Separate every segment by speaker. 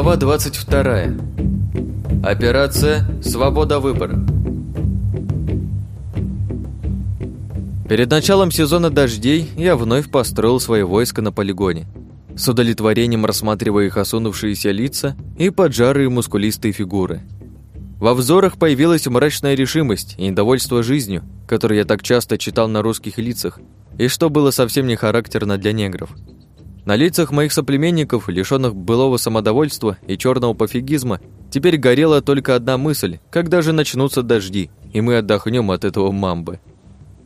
Speaker 1: Глава 22. Операция «Свобода выбора». Перед началом сезона дождей я вновь построил свои войска на полигоне, с удовлетворением рассматривая их осунувшиеся лица и поджарые мускулистые фигуры. Во взорах появилась мрачная решимость и недовольство жизнью, которое я так часто читал на русских лицах, и что было совсем не характерно для негров – на лицах моих соплеменников, лишённых былого самодовольства и черного пофигизма, теперь горела только одна мысль, когда же начнутся дожди, и мы отдохнем от этого мамбы.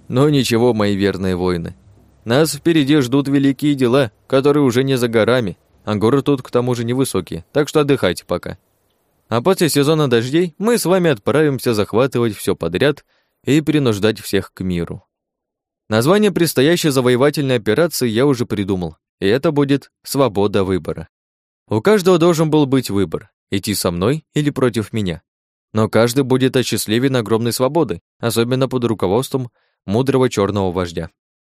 Speaker 1: Но ничего, мои верные воины. Нас впереди ждут великие дела, которые уже не за горами, а горы тут к тому же невысокие, так что отдыхайте пока. А после сезона дождей мы с вами отправимся захватывать все подряд и принуждать всех к миру. Название предстоящей завоевательной операции я уже придумал, и это будет свобода выбора. У каждого должен был быть выбор, идти со мной или против меня. Но каждый будет осчастливен огромной свободой, особенно под руководством мудрого черного вождя.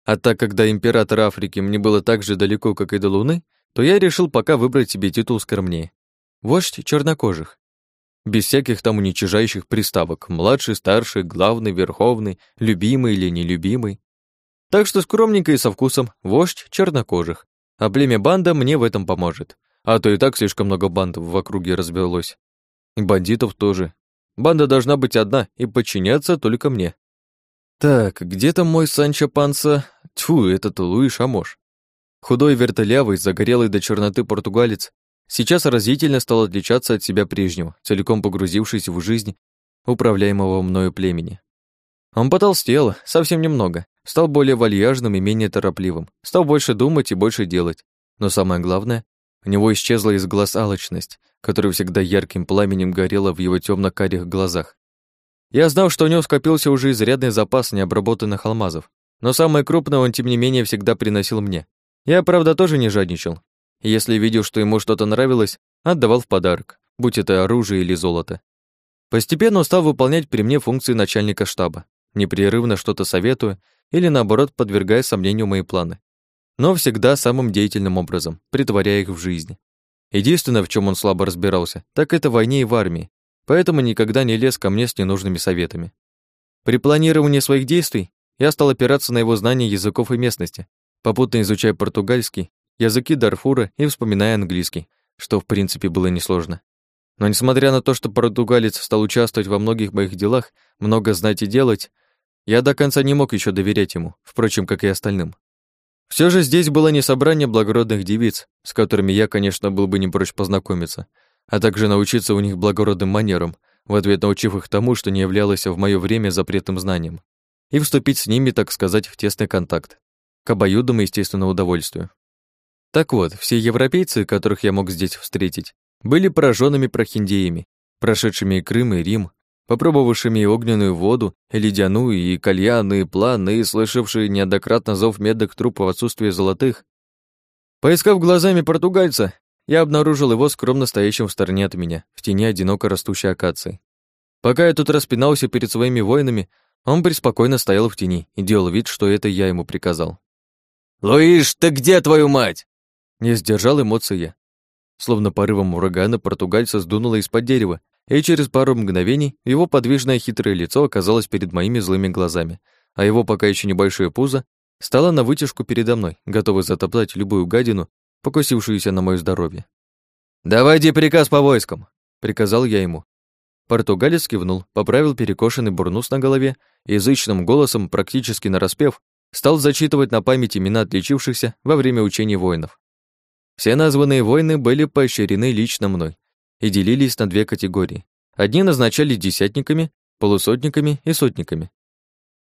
Speaker 1: А так как до императора Африки мне было так же далеко, как и до Луны, то я решил пока выбрать себе титул скромнее. Вождь чернокожих. Без всяких там уничижающих приставок. Младший, старший, главный, верховный, любимый или нелюбимый. Так что скромненько и со вкусом вождь чернокожих. А племя банда мне в этом поможет. А то и так слишком много банд в округе развелось. И бандитов тоже. Банда должна быть одна и подчиняться только мне. Так, где там мой Санчо Панса? Тьфу, этот Луи Шамош. Худой, вертолявый, загорелый до черноты португалец сейчас разительно стал отличаться от себя прежнего, целиком погрузившись в жизнь управляемого мною племени. Он потолстел, совсем немного, стал более вальяжным и менее торопливым, стал больше думать и больше делать. Но самое главное, у него исчезла из глаз алчность, которая всегда ярким пламенем горела в его темно карих глазах. Я знал, что у него скопился уже изрядный запас необработанных алмазов, но самое крупное он, тем не менее, всегда приносил мне. Я, правда, тоже не жадничал. Если видел, что ему что-то нравилось, отдавал в подарок, будь это оружие или золото. Постепенно он стал выполнять при мне функции начальника штаба непрерывно что-то советуя или, наоборот, подвергая сомнению мои планы. Но всегда самым деятельным образом, притворяя их в жизнь. Единственное, в чем он слабо разбирался, так это в войне и в армии, поэтому никогда не лез ко мне с ненужными советами. При планировании своих действий я стал опираться на его знания языков и местности, попутно изучая португальский, языки Дарфура и вспоминая английский, что в принципе было несложно. Но несмотря на то, что португалец стал участвовать во многих моих делах, много знать и делать, я до конца не мог еще доверять ему, впрочем, как и остальным. Все же здесь было не собрание благородных девиц, с которыми я, конечно, был бы не прочь познакомиться, а также научиться у них благородным манерам, в ответ научив их тому, что не являлось в мое время запретным знанием, и вступить с ними, так сказать, в тесный контакт, к обоюдному естественному удовольствию. Так вот, все европейцы, которых я мог здесь встретить, были пораженными прохиндеями, прошедшими и Крым, и Рим, попробовавшими и огненную воду, и ледяную, и кальяны, и планы, и слышавшие неоднократно зов медок трупа в отсутствие золотых. Поискав глазами португальца, я обнаружил его скромно стоящим в стороне от меня, в тени одиноко растущей акации. Пока я тут распинался перед своими воинами, он преспокойно стоял в тени и делал вид, что это я ему приказал. «Луиш, ты где, твою мать?» Не сдержал эмоций я. Словно порывом урагана португальца сдунуло из-под дерева, и через пару мгновений его подвижное хитрое лицо оказалось перед моими злыми глазами, а его пока еще небольшое пузо стало на вытяжку передо мной, готовый затоптать любую гадину, покусившуюся на мое здоровье. «Давайте приказ по войскам», — приказал я ему. Португалец кивнул, поправил перекошенный бурнус на голове и язычным голосом, практически нараспев, стал зачитывать на память имена отличившихся во время учений воинов. Все названные воины были поощрены лично мной, и делились на две категории. Одни назначали десятниками, полусотниками и сотниками.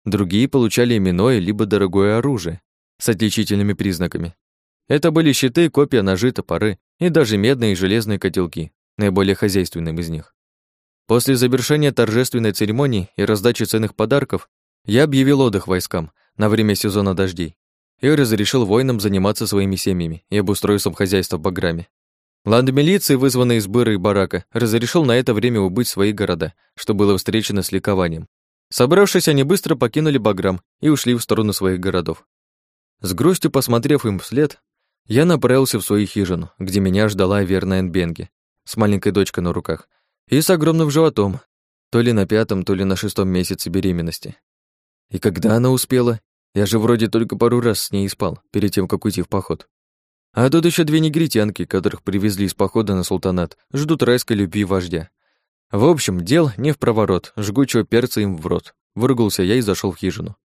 Speaker 1: Другие получали именное либо дорогое оружие с отличительными признаками. Это были щиты, копья, ножи, топоры и даже медные и железные котелки, наиболее хозяйственным из них. После завершения торжественной церемонии и раздачи ценных подарков я объявил отдых войскам на время сезона дождей и разрешил воинам заниматься своими семьями и обустройством хозяйства в Баграме. Ланд-милиции, вызванный из Быры и Барака, разрешил на это время убыть свои города, что было встречено с ликованием. Собравшись, они быстро покинули Баграм и ушли в сторону своих городов. С грустью посмотрев им вслед, я направился в свою хижину, где меня ждала верная Энбенги. с маленькой дочкой на руках и с огромным животом, то ли на пятом, то ли на шестом месяце беременности. И когда она успела? Я же вроде только пару раз с ней спал, перед тем, как уйти в поход. А тут еще две негритянки, которых привезли из похода на султанат, ждут райской любви вождя. В общем, дел не в проворот, жгучего перца им в рот. Выругался я и зашел в хижину.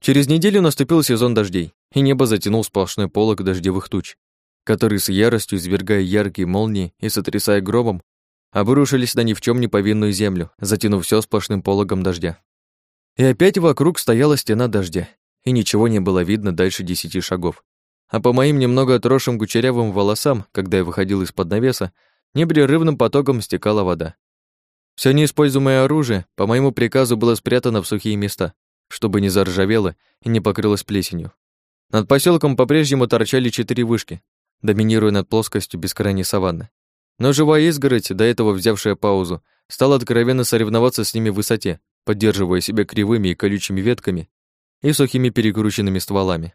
Speaker 1: Через неделю наступил сезон дождей, и небо затянул сплошной полог дождевых туч, которые с яростью, извергая яркие молнии и сотрясая громом, обрушились на ни в чем не повинную землю, затянув все сплошным пологом дождя. И опять вокруг стояла стена дождя, и ничего не было видно дальше десяти шагов. А по моим немного отросшим кучерявым волосам, когда я выходил из-под навеса, непрерывным потоком стекала вода. Все неиспользуемое оружие по моему приказу было спрятано в сухие места, чтобы не заржавело и не покрылось плесенью. Над поселком по-прежнему торчали четыре вышки, доминируя над плоскостью бескрайней саванны. Но живая изгородь, до этого взявшая паузу, стала откровенно соревноваться с ними в высоте, поддерживая себя кривыми и колючими ветками и сухими перекрученными стволами.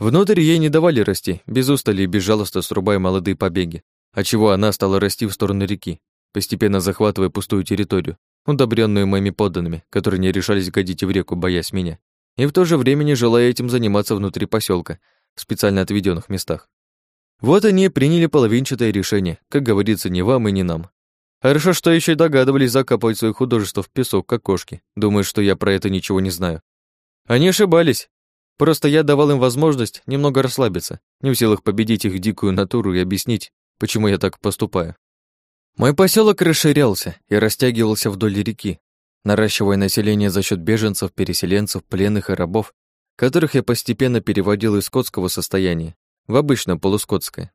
Speaker 1: Внутрь ей не давали расти, без устали и безжалостно срубая молодые побеги, отчего она стала расти в сторону реки, постепенно захватывая пустую территорию, удобренную моими подданными, которые не решались годить в реку, боясь меня, и в то же время не желая этим заниматься внутри поселка, в специально отведенных местах. Вот они и приняли половинчатое решение, как говорится, не вам и не нам. Хорошо, что еще и догадывались закапывать свои художества в песок, как кошки, думая, что я про это ничего не знаю. Они ошибались. Просто я давал им возможность немного расслабиться, не в силах победить их дикую натуру и объяснить, почему я так поступаю. Мой поселок расширялся и растягивался вдоль реки, наращивая население за счет беженцев, переселенцев, пленных и рабов, которых я постепенно переводил из скотского состояния в обычное полускотское.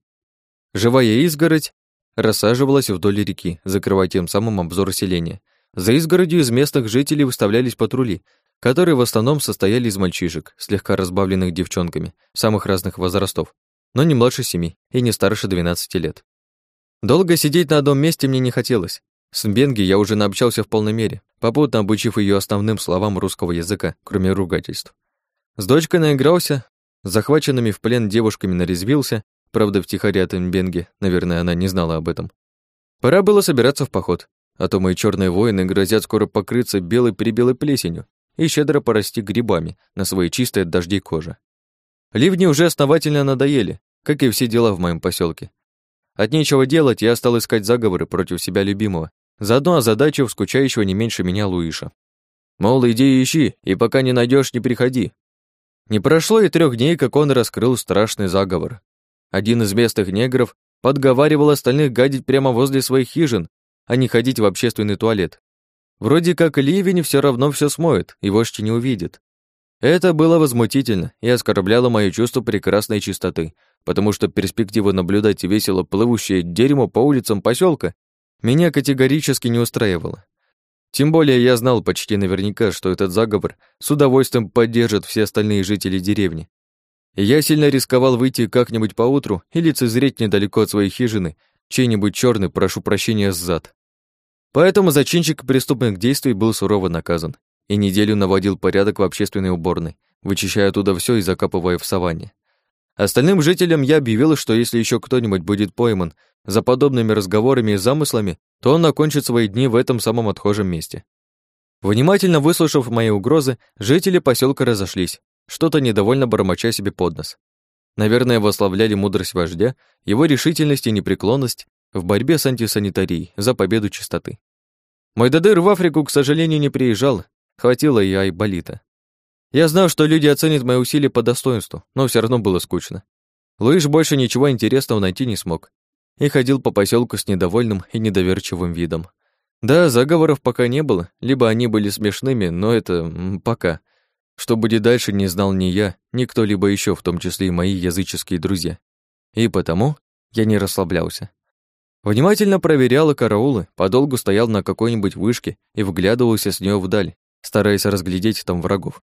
Speaker 1: Живая изгородь рассаживалась вдоль реки, закрывая тем самым обзор селения. За изгородью из местных жителей выставлялись патрули, которые в основном состояли из мальчишек, слегка разбавленных девчонками, самых разных возрастов, но не младше семи и не старше 12 лет. Долго сидеть на одном месте мне не хотелось. С Бенги я уже наобщался в полной мере, попутно обучив ее основным словам русского языка, кроме ругательств. С дочкой наигрался, захваченными в плен девушками нарезвился, правда, втихаря от Мбенги, наверное, она не знала об этом. Пора было собираться в поход, а то мои черные воины грозят скоро покрыться белой-прибелой плесенью и щедро порасти грибами на своей чистой от дождей коже. Ливни уже основательно надоели, как и все дела в моем поселке. От нечего делать я стал искать заговоры против себя любимого, заодно озадачив скучающего не меньше меня Луиша. Мол, иди ищи, и пока не найдешь, не приходи. Не прошло и трех дней, как он раскрыл страшный заговор. Один из местных негров подговаривал остальных гадить прямо возле своих хижин, а не ходить в общественный туалет. Вроде как ливень все равно все смоет, и вождь не увидит. Это было возмутительно и оскорбляло моё чувство прекрасной чистоты, потому что перспектива наблюдать весело плывущее дерьмо по улицам поселка меня категорически не устраивала. Тем более я знал почти наверняка, что этот заговор с удовольствием поддержат все остальные жители деревни. Я сильно рисковал выйти как-нибудь поутру и лицезреть недалеко от своей хижины чей-нибудь черный, прошу прощения, сзад. Поэтому зачинщик преступных действий был сурово наказан и неделю наводил порядок в общественной уборной, вычищая оттуда все и закапывая в саванне. Остальным жителям я объявил, что если еще кто-нибудь будет пойман за подобными разговорами и замыслами, то он окончит свои дни в этом самом отхожем месте. Внимательно выслушав мои угрозы, жители поселка разошлись, что-то недовольно бормоча себе под нос. Наверное, восславляли мудрость вождя, его решительность и непреклонность в борьбе с антисанитарией за победу чистоты. Мой додыр в Африку, к сожалению, не приезжал, хватило и айболита. Я знал, что люди оценят мои усилия по достоинству, но все равно было скучно. Луиш больше ничего интересного найти не смог, и ходил по поселку с недовольным и недоверчивым видом. Да, заговоров пока не было, либо они были смешными, но это пока. Что будет дальше, не знал ни я, ни кто-либо еще, в том числе и мои языческие друзья. И потому я не расслаблялся. Внимательно проверял караулы, подолгу стоял на какой-нибудь вышке и вглядывался с нее вдаль, стараясь разглядеть там врагов.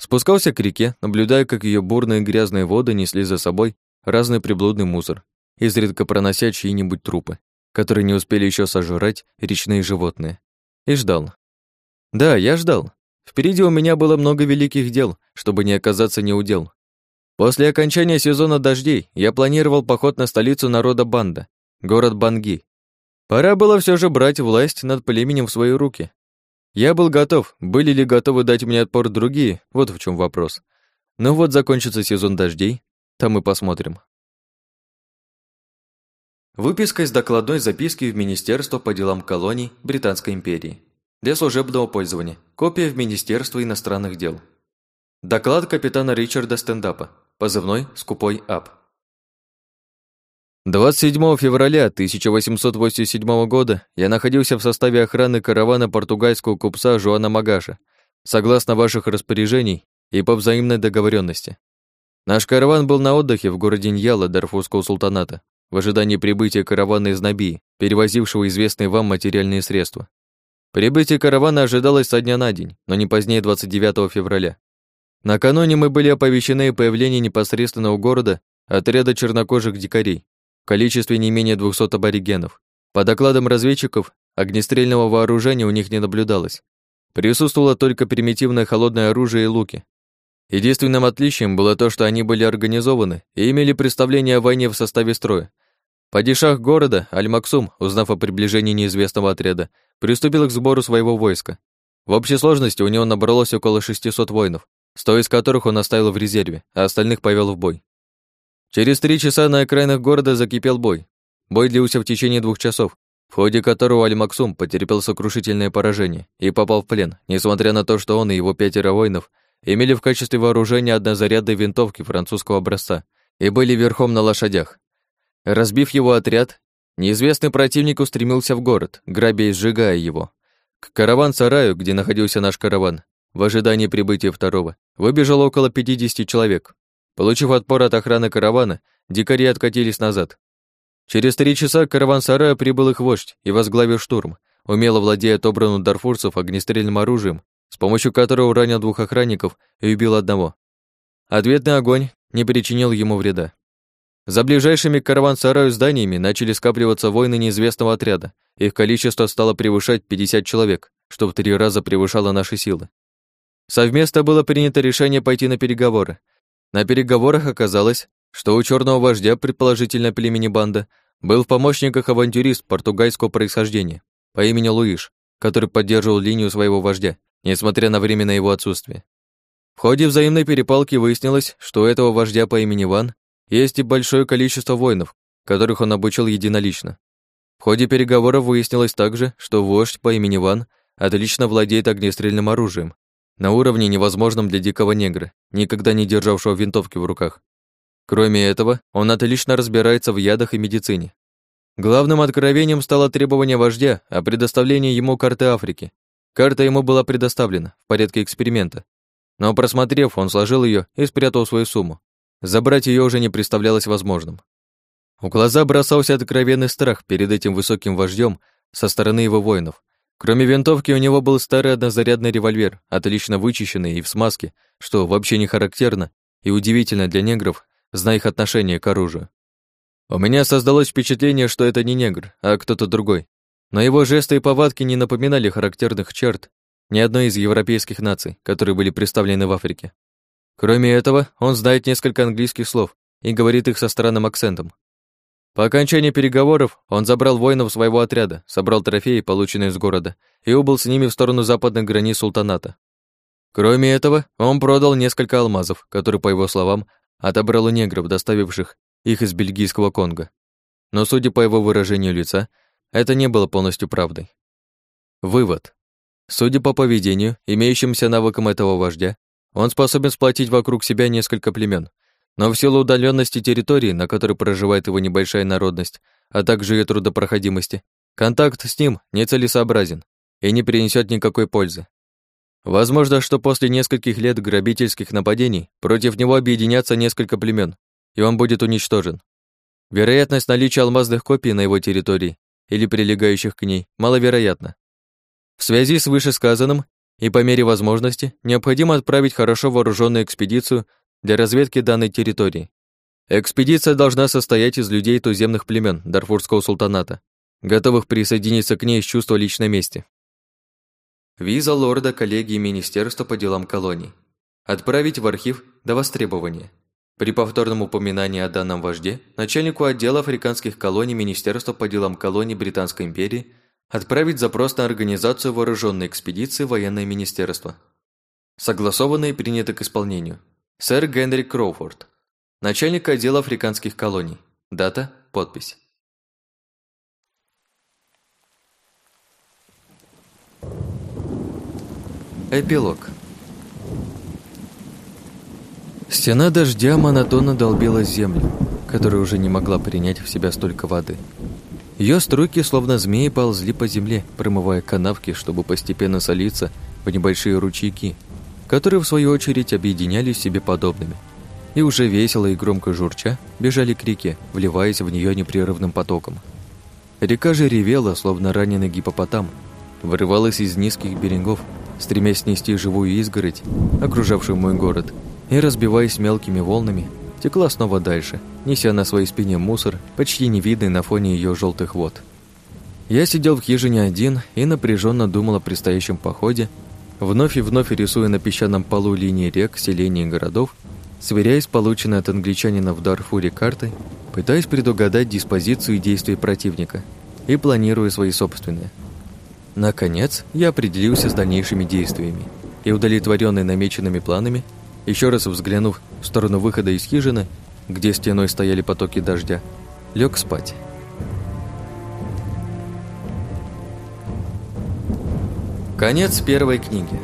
Speaker 1: Спускался к реке, наблюдая, как ее бурные грязные воды несли за собой разный приблудный мусор, изредка пронося чьи-нибудь трупы, которые не успели еще сожрать речные животные. И ждал. Да, я ждал. Впереди у меня было много великих дел, чтобы не оказаться неудел. После окончания сезона дождей я планировал поход на столицу народа Банда, город Банги. Пора было все же брать власть над племенем в свои руки. Я был готов, были ли готовы дать мне отпор другие, вот в чем вопрос. Но вот закончится сезон дождей, там и посмотрим. Выписка из докладной записки в Министерство по делам колоний Британской империи. Для служебного пользования. Копия в Министерство иностранных дел. Доклад капитана Ричарда Стендапа. Позывной «Скупой Ап». 27 февраля 1887 года я находился в составе охраны каравана португальского купца Жуана Магаша, согласно ваших распоряжений и по взаимной договоренности. Наш караван был на отдыхе в городе Ньяла Дарфурского султаната, в ожидании прибытия каравана из Наби, перевозившего известные вам материальные средства. Прибытие каравана ожидалось со дня на день, но не позднее 29 февраля. Накануне мы были оповещены о появлении непосредственного города отряда чернокожих дикарей количестве не менее 200 аборигенов. По докладам разведчиков, огнестрельного вооружения у них не наблюдалось. Присутствовало только примитивное холодное оружие и луки, Единственным отличием было то, что они были организованы и имели представление о войне в составе строя. Падишах города, Аль-Максум, узнав о приближении неизвестного отряда, приступил к сбору своего войска. В общей сложности у него набралось около 600 воинов, сто из которых он оставил в резерве, а остальных повел в бой. Через три часа на окраинах города закипел бой. Бой длился в течение двух часов, в ходе которого Аль-Максум потерпел сокрушительное поражение и попал в плен, несмотря на то, что он и его пятеро воинов – имели в качестве вооружения однозарядные винтовки французского образца и были верхом на лошадях. Разбив его отряд, неизвестный противник устремился в город, грабя и сжигая его. К караван-сараю, где находился наш караван, в ожидании прибытия второго, выбежало около 50 человек. Получив отпор от охраны каравана, дикари откатились назад. Через три часа к караван-сараю прибыл их вождь и возглавил штурм, умело владея отобранным дарфурцев огнестрельным оружием с помощью которого ранил двух охранников и убил одного. Ответный огонь не причинил ему вреда. За ближайшими к караван-сараю зданиями начали скапливаться воины неизвестного отряда. Их количество стало превышать 50 человек, что в три раза превышало наши силы. Совместно было принято решение пойти на переговоры. На переговорах оказалось, что у черного вождя, предположительно племени банда, был в помощниках авантюрист португальского происхождения по имени Луиш, который поддерживал линию своего вождя несмотря на временное его отсутствие. В ходе взаимной перепалки выяснилось, что у этого вождя по имени Ван есть и большое количество воинов, которых он обучил единолично. В ходе переговоров выяснилось также, что вождь по имени Ван отлично владеет огнестрельным оружием, на уровне невозможном для дикого негра, никогда не державшего винтовки в руках. Кроме этого, он отлично разбирается в ядах и медицине. Главным откровением стало требование вождя о предоставлении ему карты Африки, Карта ему была предоставлена в порядке эксперимента, но просмотрев, он сложил ее и спрятал свою сумму. Забрать ее уже не представлялось возможным. У глаза бросался откровенный страх перед этим высоким вождем со стороны его воинов. Кроме винтовки у него был старый однозарядный револьвер, отлично вычищенный и в смазке, что вообще не характерно и удивительно для негров, зная их отношение к оружию. У меня создалось впечатление, что это не негр, а кто-то другой, но его жесты и повадки не напоминали характерных черт ни одной из европейских наций, которые были представлены в Африке. Кроме этого, он знает несколько английских слов и говорит их со странным акцентом. По окончании переговоров он забрал воинов своего отряда, собрал трофеи, полученные из города, и убыл с ними в сторону западных границ султаната. Кроме этого, он продал несколько алмазов, которые, по его словам, отобрал у негров, доставивших их из бельгийского Конго. Но, судя по его выражению лица, это не было полностью правдой. Вывод. Судя по поведению, имеющимся навыкам этого вождя, он способен сплотить вокруг себя несколько племен, но в силу удаленности территории, на которой проживает его небольшая народность, а также ее трудопроходимости, контакт с ним нецелесообразен и не принесет никакой пользы. Возможно, что после нескольких лет грабительских нападений против него объединятся несколько племен, и он будет уничтожен. Вероятность наличия алмазных копий на его территории или прилегающих к ней маловероятно. В связи с вышесказанным и по мере возможности необходимо отправить хорошо вооруженную экспедицию для разведки данной территории. Экспедиция должна состоять из людей туземных племен Дарфурского султаната, готовых присоединиться к ней с чувства личной мести. Виза лорда коллегии Министерства по делам колоний. Отправить в архив до востребования. При повторном упоминании о данном вожде начальнику отдела африканских колоний Министерства по делам колоний Британской империи отправить запрос на организацию вооруженной экспедиции военное министерство. Согласовано и принято к исполнению. Сэр Генри Кроуфорд, начальник отдела африканских колоний. Дата, подпись. Эпилог. Стена дождя монотонно долбила землю, которая уже не могла принять в себя столько воды. Ее струйки, словно змеи, ползли по земле, промывая канавки, чтобы постепенно солиться в небольшие ручейки, которые, в свою очередь, объединялись себе подобными. И уже весело и громко журча бежали к реке, вливаясь в нее непрерывным потоком. Река же ревела, словно раненый гипопотам, вырывалась из низких берегов, стремясь снести живую изгородь, окружавшую мой город – и, разбиваясь мелкими волнами, текла снова дальше, неся на своей спине мусор, почти невидный на фоне ее желтых вод. Я сидел в хижине один и напряженно думал о предстоящем походе, вновь и вновь рисуя на песчаном полу линии рек, селений и городов, сверяясь полученной от англичанина в Дарфуре картой, пытаясь предугадать диспозицию и действия противника и планируя свои собственные. Наконец, я определился с дальнейшими действиями и, удовлетворенный намеченными планами, еще раз взглянув в сторону выхода из хижины, где стеной стояли потоки дождя, лег спать. Конец первой книги.